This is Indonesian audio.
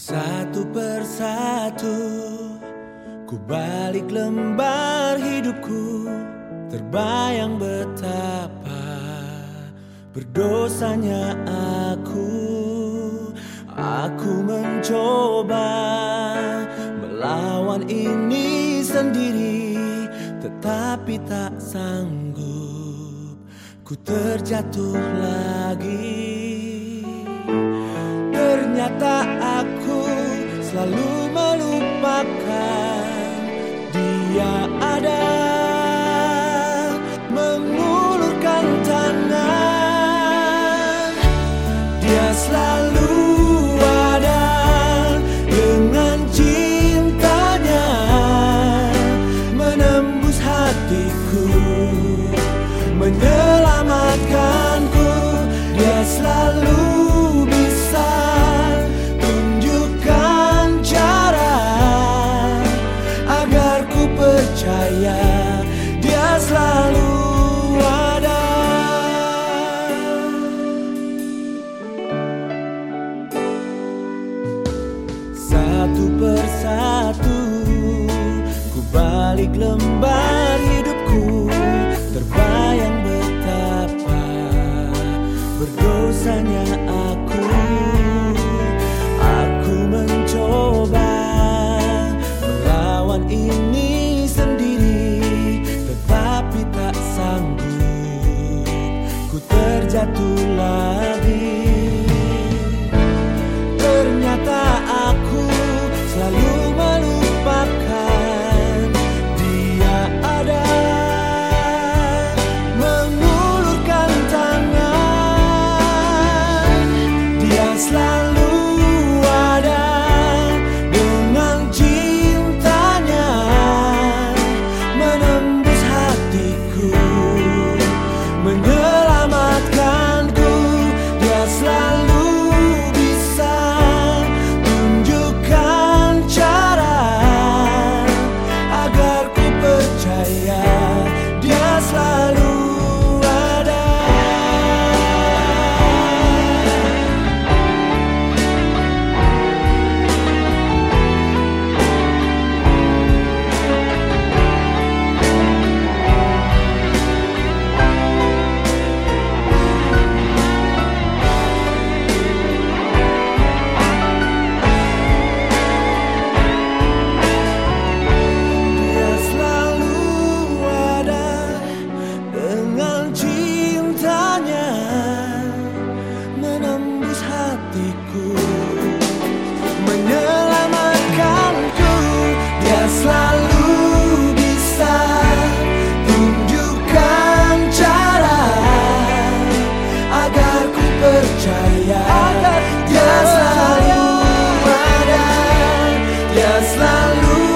Satu persatu Ku balik lembar hidupku Terbayang betapa Berdosanya aku. Aku mencoba Melawan ini sendiri Tetapi tak sanggup Ku terjatuh lagi. Ternyata aku selalu Satu persatu. Ku balik lembar hidupku Terbayang betapa Berdosanya aku. Aku mencoba Melawan ini sendiri Tetapi tak sanggup Ku terjatuh lagi selalu